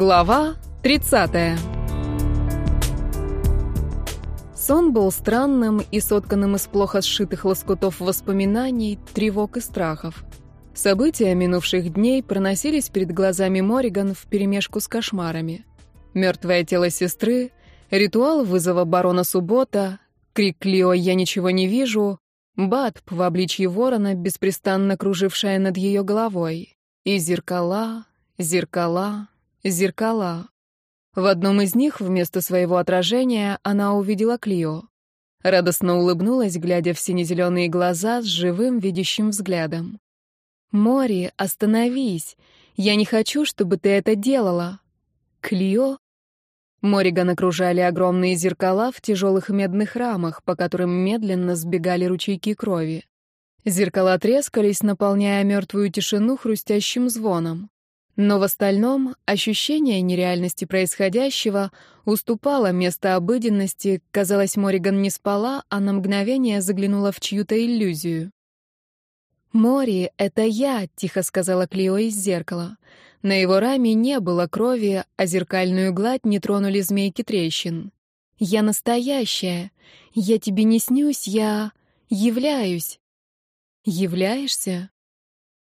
Глава 30. Сон был странным и сотканным из плохо сшитых лоскутов воспоминаний, тревог и страхов. События минувших дней проносились перед глазами Мориган вперемешку с кошмарами. Мертвое тело сестры, ритуал вызова барона Суббота, крик Клио «Я ничего не вижу», Батп в обличье ворона, беспрестанно кружившая над ее головой, и зеркала, зеркала, зеркала. В одном из них вместо своего отражения она увидела Клио. Радостно улыбнулась, глядя в сине-зеленые глаза с живым видящим взглядом. «Мори, остановись! Я не хочу, чтобы ты это делала!» «Клио?» Мориган окружали огромные зеркала в тяжелых медных рамах, по которым медленно сбегали ручейки крови. Зеркала трескались, наполняя мертвую тишину хрустящим звоном. Но в остальном ощущение нереальности происходящего уступало место обыденности, казалось, Мориган не спала, а на мгновение заглянула в чью-то иллюзию. «Мори, это я», — тихо сказала Клио из зеркала. На его раме не было крови, а зеркальную гладь не тронули змейки трещин. «Я настоящая. Я тебе не снюсь, я... являюсь». «Являешься?»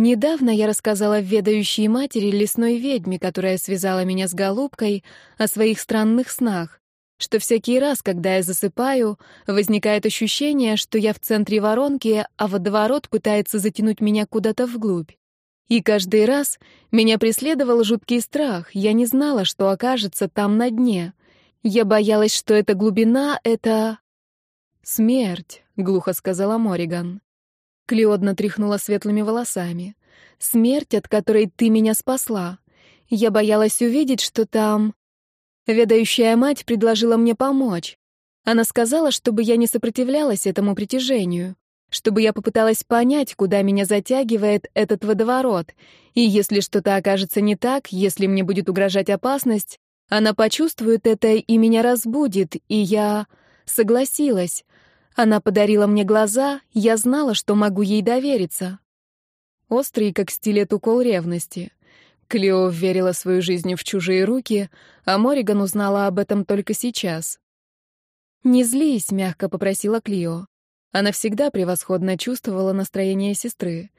Недавно я рассказала ведающей матери лесной ведьме, которая связала меня с голубкой, о своих странных снах, что всякий раз, когда я засыпаю, возникает ощущение, что я в центре воронки, а водоворот пытается затянуть меня куда-то вглубь. И каждый раз меня преследовал жуткий страх, я не знала, что окажется там на дне. Я боялась, что эта глубина — это... «Смерть», — глухо сказала Мориган. Клеодна тряхнула светлыми волосами. «Смерть, от которой ты меня спасла. Я боялась увидеть, что там...» Ведающая мать предложила мне помочь. Она сказала, чтобы я не сопротивлялась этому притяжению, чтобы я попыталась понять, куда меня затягивает этот водоворот, и если что-то окажется не так, если мне будет угрожать опасность, она почувствует это и меня разбудит, и я согласилась. Она подарила мне глаза, я знала, что могу ей довериться. Острый, как стилет, укол ревности. Клео верила свою жизнь в чужие руки, а Мориган узнала об этом только сейчас. «Не злись», — мягко попросила Клио. Она всегда превосходно чувствовала настроение сестры.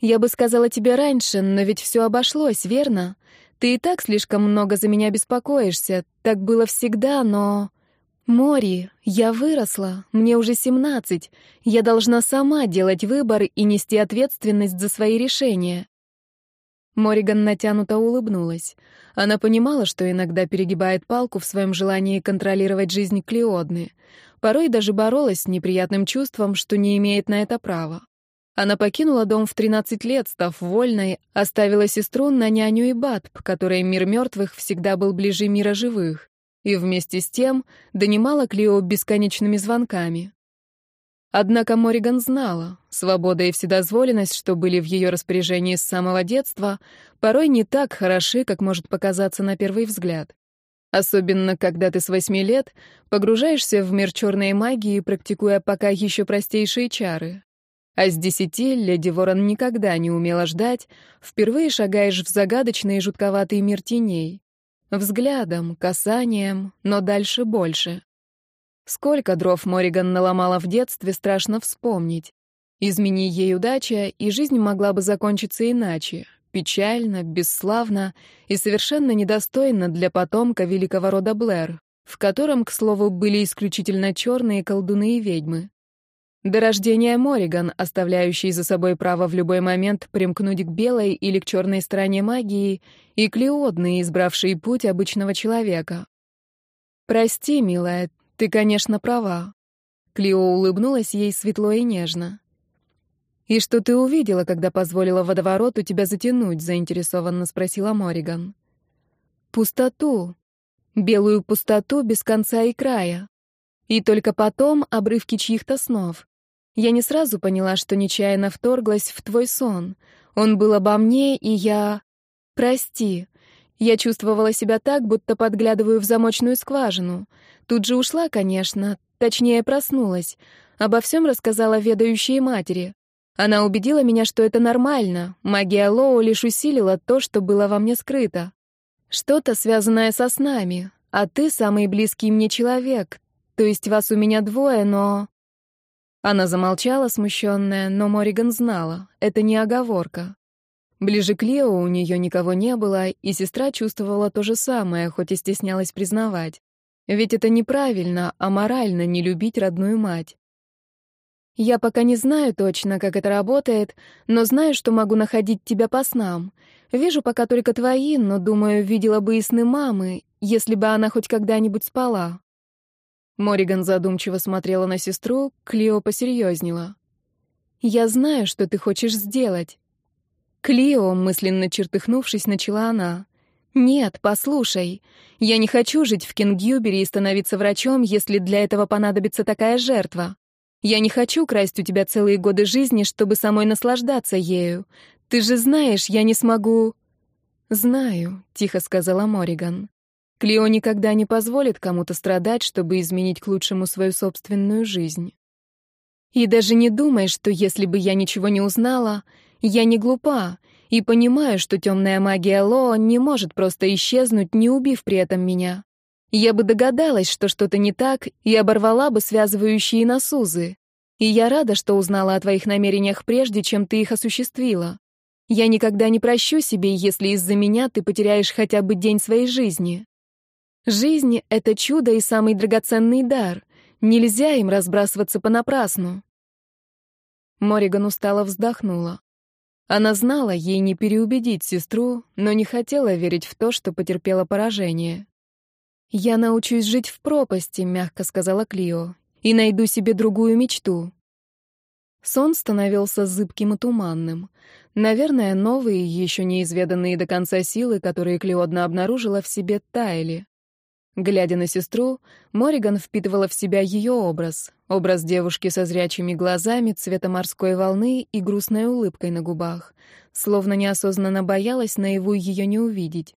«Я бы сказала тебе раньше, но ведь все обошлось, верно? Ты и так слишком много за меня беспокоишься. Так было всегда, но...» «Мори, я выросла, мне уже семнадцать. Я должна сама делать выбор и нести ответственность за свои решения». Мориган натянуто улыбнулась. Она понимала, что иногда перегибает палку в своем желании контролировать жизнь Клеодны. Порой даже боролась с неприятным чувством, что не имеет на это права. Она покинула дом в 13 лет, став вольной, оставила сестру на няню и Батб, которой мир мертвых всегда был ближе мира живых и вместе с тем донимала Клио бесконечными звонками. Однако Мориган знала, свобода и вседозволенность, что были в ее распоряжении с самого детства, порой не так хороши, как может показаться на первый взгляд. Особенно, когда ты с восьми лет погружаешься в мир черной магии, практикуя пока еще простейшие чары. А с десяти леди Ворон никогда не умела ждать, впервые шагаешь в загадочный и жутковатый мир теней. Взглядом, касанием, но дальше больше. Сколько дров Мориган наломала в детстве, страшно вспомнить. Измени ей удача, и жизнь могла бы закончиться иначе. Печально, бесславно и совершенно недостойно для потомка великого рода Блэр, в котором, к слову, были исключительно черные колдуны и ведьмы. До рождения Мориган, оставляющей за собой право в любой момент примкнуть к белой или к черной стороне магии, и Клеодны, избравшей путь обычного человека. «Прости, милая, ты, конечно, права». Клео улыбнулась ей светло и нежно. «И что ты увидела, когда позволила водовороту тебя затянуть?» — заинтересованно спросила Мориган. «Пустоту. Белую пустоту без конца и края. И только потом обрывки чьих-то снов. Я не сразу поняла, что нечаянно вторглась в твой сон. Он был обо мне, и я... Прости. Я чувствовала себя так, будто подглядываю в замочную скважину. Тут же ушла, конечно, точнее проснулась. Обо всем рассказала ведающей матери. Она убедила меня, что это нормально. Магия Лоу лишь усилила то, что было во мне скрыто. Что-то связанное со снами, а ты самый близкий мне человек. То есть вас у меня двое, но...» Она замолчала, смущенная, но Мориган знала, это не оговорка. Ближе к Лео у нее никого не было, и сестра чувствовала то же самое, хоть и стеснялась признавать. Ведь это неправильно, а морально не любить родную мать. Я пока не знаю точно, как это работает, но знаю, что могу находить тебя по снам. Вижу пока только твои, но, думаю, видела бы и сны мамы, если бы она хоть когда-нибудь спала». Мориган задумчиво смотрела на сестру, Клио посерьезнела. «Я знаю, что ты хочешь сделать». «Клио», мысленно чертыхнувшись, начала она. «Нет, послушай. Я не хочу жить в Кингюбере и становиться врачом, если для этого понадобится такая жертва. Я не хочу красть у тебя целые годы жизни, чтобы самой наслаждаться ею. Ты же знаешь, я не смогу...» «Знаю», — тихо сказала Мориган. «Клео никогда не позволит кому-то страдать, чтобы изменить к лучшему свою собственную жизнь. И даже не думай, что если бы я ничего не узнала, я не глупа и понимаю, что темная магия Лоо не может просто исчезнуть, не убив при этом меня. Я бы догадалась, что что-то не так, и оборвала бы связывающие нас узы. И я рада, что узнала о твоих намерениях прежде, чем ты их осуществила. Я никогда не прощу себе, если из-за меня ты потеряешь хотя бы день своей жизни. Жизнь — это чудо и самый драгоценный дар. Нельзя им разбрасываться понапрасну. Мориган устало вздохнула. Она знала, ей не переубедить сестру, но не хотела верить в то, что потерпела поражение. «Я научусь жить в пропасти», — мягко сказала Клио, «и найду себе другую мечту». Сон становился зыбким и туманным. Наверное, новые, еще неизведанные до конца силы, которые Клеодна обнаружила в себе, таяли. Глядя на сестру, Мориган впитывала в себя ее образ. Образ девушки со зрячими глазами, цвета морской волны и грустной улыбкой на губах. Словно неосознанно боялась наяву ее не увидеть.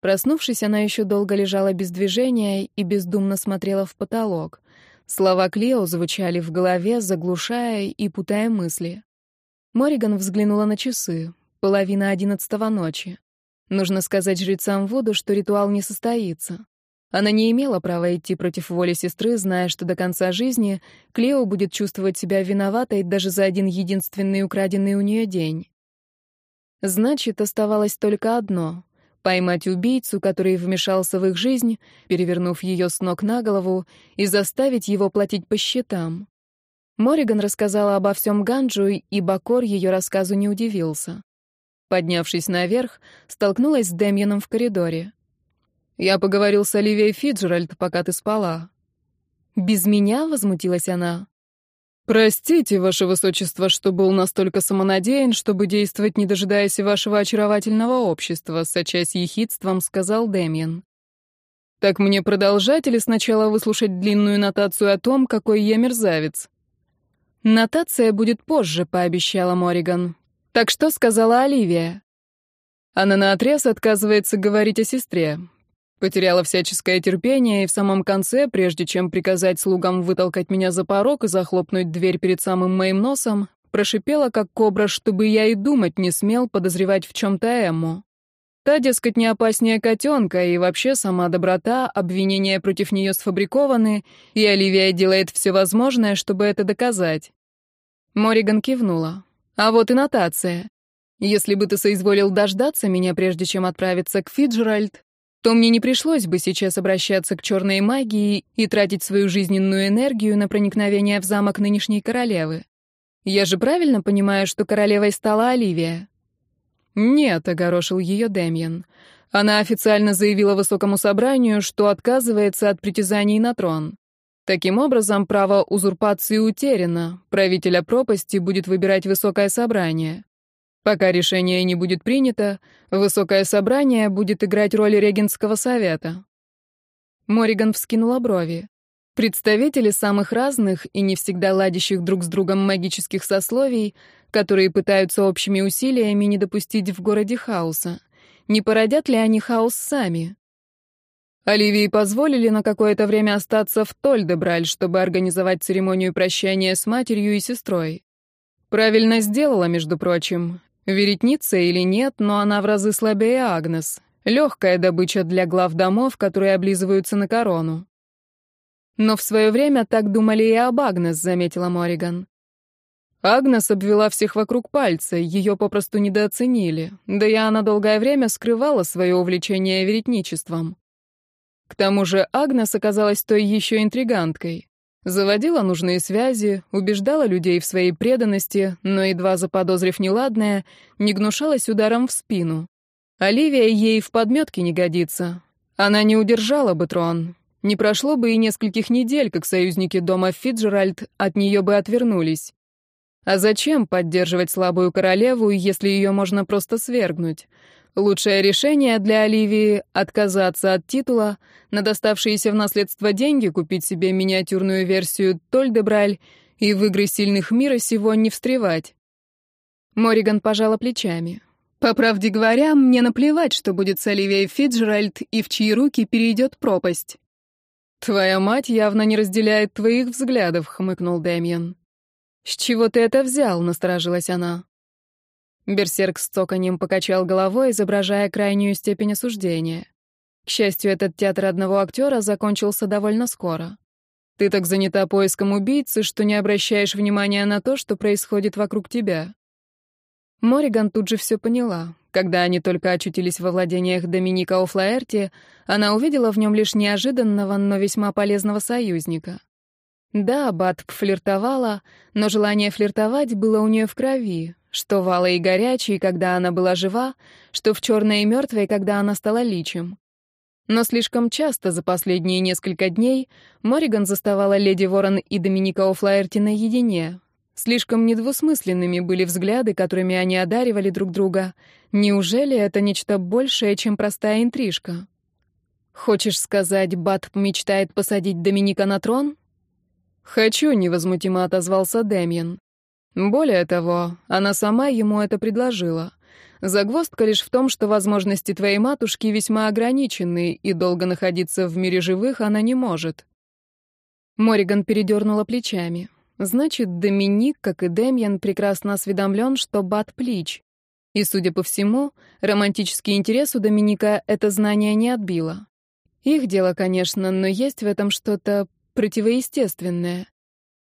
Проснувшись, она еще долго лежала без движения и бездумно смотрела в потолок. Слова Клео звучали в голове, заглушая и путая мысли. Мориган взглянула на часы. Половина одиннадцатого ночи. Нужно сказать жрецам Воду, что ритуал не состоится. Она не имела права идти против воли сестры, зная, что до конца жизни Клео будет чувствовать себя виноватой даже за один единственный украденный у нее день. Значит, оставалось только одно — поймать убийцу, который вмешался в их жизнь, перевернув ее с ног на голову, и заставить его платить по счетам. Мориган рассказала обо всем Ганджу, и Бакор ее рассказу не удивился. Поднявшись наверх, столкнулась с Демьяном в коридоре. «Я поговорил с Оливией Фиджеральд, пока ты спала». «Без меня?» — возмутилась она. «Простите, ваше высочество, что был настолько самонадеян, чтобы действовать, не дожидаясь вашего очаровательного общества», — сочась ехидством, сказал Демьян. «Так мне продолжать или сначала выслушать длинную нотацию о том, какой я мерзавец?» «Нотация будет позже», — пообещала Мориган. «Так что сказала Оливия?» Она наотрез отказывается говорить о сестре. Потеряла всяческое терпение и в самом конце, прежде чем приказать слугам вытолкать меня за порог и захлопнуть дверь перед самым моим носом, прошипела, как кобра, чтобы я и думать не смел подозревать в чем-то Эмму. Та, дескать, не опаснее котенка, и вообще сама доброта, обвинения против нее сфабрикованы, и Оливия делает все возможное, чтобы это доказать. Мориган кивнула. А вот и нотация. Если бы ты соизволил дождаться меня, прежде чем отправиться к Фиджеральд, то мне не пришлось бы сейчас обращаться к черной магии и тратить свою жизненную энергию на проникновение в замок нынешней королевы. Я же правильно понимаю, что королевой стала Оливия? «Нет», — огорошил ее Дэмьен. Она официально заявила высокому собранию, что отказывается от притязаний на трон. Таким образом, право узурпации утеряно. Правителя пропасти будет выбирать высокое собрание. Пока решение не будет принято, высокое собрание будет играть роль регентского совета. Мориган вскинула брови. Представители самых разных и не всегда ладящих друг с другом магических сословий которые пытаются общими усилиями не допустить в городе хаоса. Не породят ли они хаос сами? Оливии позволили на какое-то время остаться в Тольдебраль, чтобы организовать церемонию прощания с матерью и сестрой. Правильно сделала, между прочим. Веретница или нет, но она в разы слабее Агнес. Легкая добыча для глав домов, которые облизываются на корону. Но в свое время так думали и об Агнес, заметила Мориган. Агнес обвела всех вокруг пальца, ее попросту недооценили, да и она долгое время скрывала свое увлечение веретничеством. К тому же Агнес оказалась той еще интриганткой. Заводила нужные связи, убеждала людей в своей преданности, но, едва заподозрив неладное, не гнушалась ударом в спину. Оливия ей в подметке не годится. Она не удержала бы трон. Не прошло бы и нескольких недель, как союзники дома Фиджеральд от нее бы отвернулись. А зачем поддерживать слабую королеву, если ее можно просто свергнуть? Лучшее решение для Оливии — отказаться от титула, на доставшиеся в наследство деньги купить себе миниатюрную версию Тольдебраль и в игры сильных мира сего не встревать. Мориган пожала плечами. По правде говоря, мне наплевать, что будет с Оливией Фиджеральд и в чьи руки перейдет пропасть. «Твоя мать явно не разделяет твоих взглядов», — хмыкнул Дэмьен. «С чего ты это взял?» — насторожилась она. Берсерк с цоканьем покачал головой, изображая крайнюю степень осуждения. К счастью, этот театр одного актера закончился довольно скоро. Ты так занята поиском убийцы, что не обращаешь внимания на то, что происходит вокруг тебя. Мориган тут же все поняла. Когда они только очутились во владениях Доминика Офлаэрти, она увидела в нем лишь неожиданного, но весьма полезного союзника. Да, Батп флиртовала, но желание флиртовать было у нее в крови, что валой и горячей, когда она была жива, что в черной и мертвой, когда она стала личем. Но слишком часто за последние несколько дней Мориган заставала леди Ворон и Доминика О'Флаерти наедине. Слишком недвусмысленными были взгляды, которыми они одаривали друг друга. Неужели это нечто большее, чем простая интрижка? Хочешь сказать, Батп мечтает посадить Доминика на трон? «Хочу», — невозмутимо отозвался Дэмьен. Более того, она сама ему это предложила. Загвоздка лишь в том, что возможности твоей матушки весьма ограничены, и долго находиться в мире живых она не может. Мориган передернула плечами. Значит, Доминик, как и Демьян, прекрасно осведомлен, что Бат Плич. И, судя по всему, романтический интерес у Доминика это знание не отбило. Их дело, конечно, но есть в этом что-то противоестественное.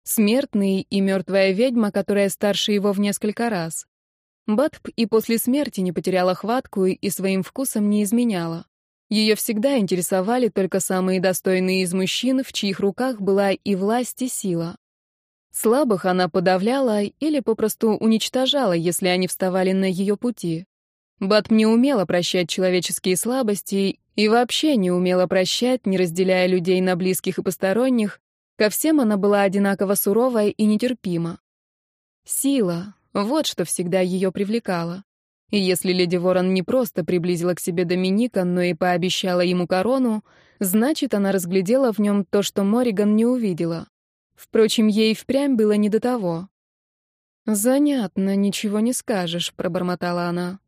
Смертный и мертвая ведьма, которая старше его в несколько раз. Батп и после смерти не потеряла хватку и своим вкусом не изменяла. Ее всегда интересовали только самые достойные из мужчин, в чьих руках была и власть, и сила. Слабых она подавляла или попросту уничтожала, если они вставали на ее пути. Батп не умела прощать человеческие слабости и вообще не умела прощать, не разделяя людей на близких и посторонних, ко всем она была одинаково суровая и нетерпима. Сила — вот что всегда ее привлекало. И если леди Ворон не просто приблизила к себе Доминика, но и пообещала ему корону, значит, она разглядела в нем то, что Мориган не увидела. Впрочем, ей впрямь было не до того. «Занятно, ничего не скажешь», — пробормотала она.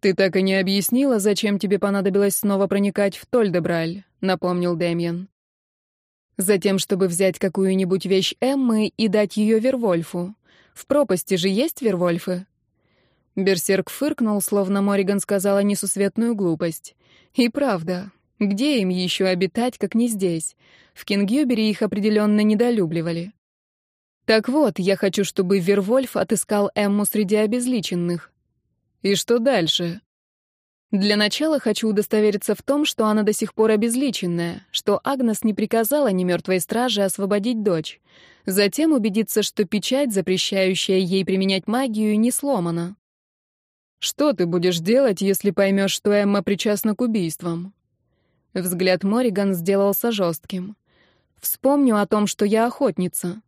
«Ты так и не объяснила, зачем тебе понадобилось снова проникать в Тольдебраль», — напомнил Дэмьен. «Затем, чтобы взять какую-нибудь вещь Эммы и дать ее Вервольфу. В пропасти же есть Вервольфы?» Берсерк фыркнул, словно Мориган сказала несусветную глупость. «И правда, где им еще обитать, как не здесь? В Кингюбере их определенно недолюбливали». «Так вот, я хочу, чтобы Вервольф отыскал Эмму среди обезличенных. И что дальше? Для начала хочу удостовериться в том, что она до сих пор обезличенная, что Агнес не приказала ни мертвой страже освободить дочь. Затем убедиться, что печать, запрещающая ей применять магию, не сломана. Что ты будешь делать, если поймешь, что Эмма причастна к убийствам? Взгляд Мориган сделался жестким. Вспомню о том, что я охотница.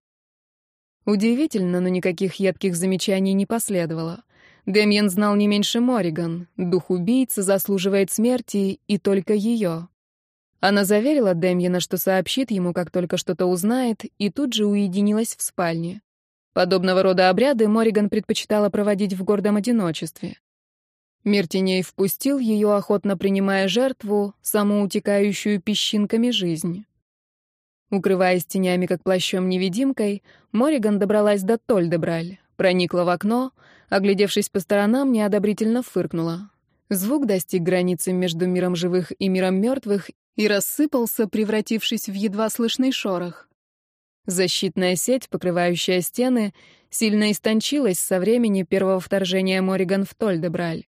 Удивительно, но никаких едких замечаний не последовало. Демьян знал не меньше Мориган. Дух убийцы заслуживает смерти, и только ее. Она заверила Демьяна, что сообщит ему, как только что-то узнает, и тут же уединилась в спальне. Подобного рода обряды Мориган предпочитала проводить в гордом одиночестве. Мир теней впустил ее, охотно принимая жертву, саму утекающую песчинками жизнь. Укрываясь тенями, как плащом-невидимкой, Мориган добралась до Тольдебраль, проникла в окно, оглядевшись по сторонам, неодобрительно фыркнула. Звук достиг границы между миром живых и миром мертвых и рассыпался, превратившись в едва слышный шорох. Защитная сеть, покрывающая стены, сильно истончилась со времени первого вторжения Мориган в Тольдебраль.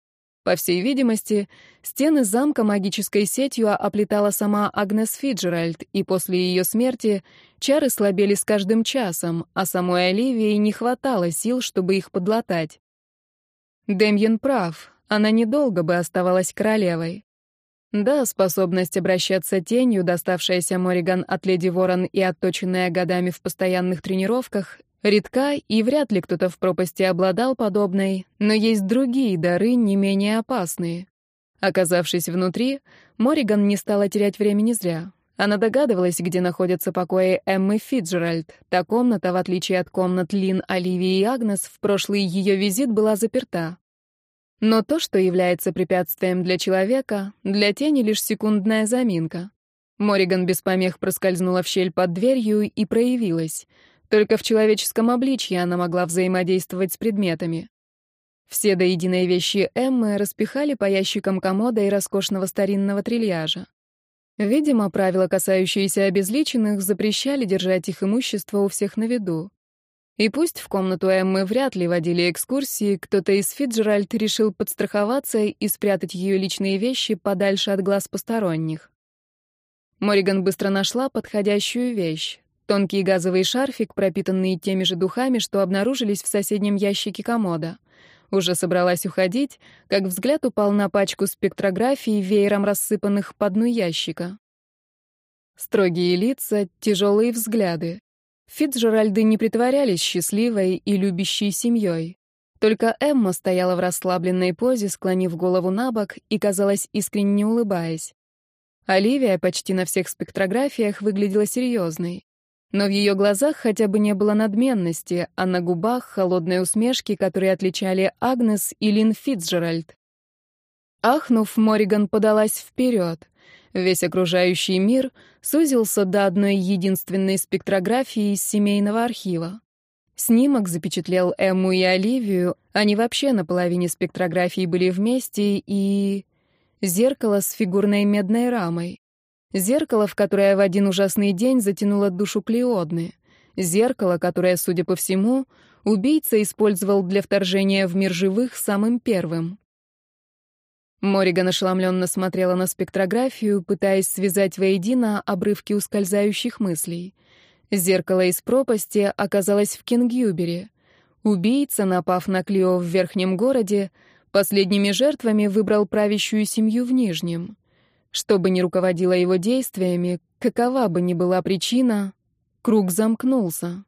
По всей видимости, стены замка магической сетью оплетала сама Агнес Фиджеральд, и после ее смерти чары слабели с каждым часом, а самой Оливии не хватало сил, чтобы их подлатать. Демьян прав, она недолго бы оставалась королевой. Да, способность обращаться тенью, доставшаяся Мориган от леди Ворон и отточенная годами в постоянных тренировках, редка, и вряд ли кто-то в пропасти обладал подобной, но есть другие дары, не менее опасные. Оказавшись внутри, Мориган не стала терять времени зря. Она догадывалась, где находятся покои Эммы Фиджеральд. Та комната, в отличие от комнат Лин, Оливии и Агнес, в прошлый ее визит была заперта. Но то, что является препятствием для человека, для тени лишь секундная заминка. Мориган без помех проскользнула в щель под дверью и проявилась. Только в человеческом обличье она могла взаимодействовать с предметами. Все до единой вещи Эммы распихали по ящикам комода и роскошного старинного трильяжа. Видимо, правила, касающиеся обезличенных, запрещали держать их имущество у всех на виду. И пусть в комнату Эммы вряд ли водили экскурсии, кто-то из Фиджеральд решил подстраховаться и спрятать ее личные вещи подальше от глаз посторонних. Мориган быстро нашла подходящую вещь. Тонкий газовый шарфик, пропитанный теми же духами, что обнаружились в соседнем ящике комода. Уже собралась уходить, как взгляд упал на пачку спектрографий, веером рассыпанных по дну ящика. Строгие лица, тяжелые взгляды. Фитджеральды не притворялись счастливой и любящей семьей. Только Эмма стояла в расслабленной позе, склонив голову на бок и, казалось, искренне улыбаясь. Оливия почти на всех спектрографиях выглядела серьезной. Но в ее глазах хотя бы не было надменности, а на губах — холодной усмешки, которые отличали Агнес и Лин Фитджеральд. Ахнув, Мориган подалась вперед. Весь окружающий мир сузился до одной единственной спектрографии из семейного архива. Снимок запечатлел Эмму и Оливию, они вообще на половине спектрографии были вместе, и... Зеркало с фигурной медной рамой. Зеркало, в которое в один ужасный день затянуло душу Клеодны. Зеркало, которое, судя по всему, убийца использовал для вторжения в мир живых самым первым. Мориган ошеломленно смотрела на спектрографию, пытаясь связать воедино обрывки ускользающих мыслей. Зеркало из пропасти оказалось в Кингюбере. Убийца, напав на Клио в верхнем городе, последними жертвами выбрал правящую семью в нижнем. Что бы ни руководило его действиями, какова бы ни была причина, круг замкнулся.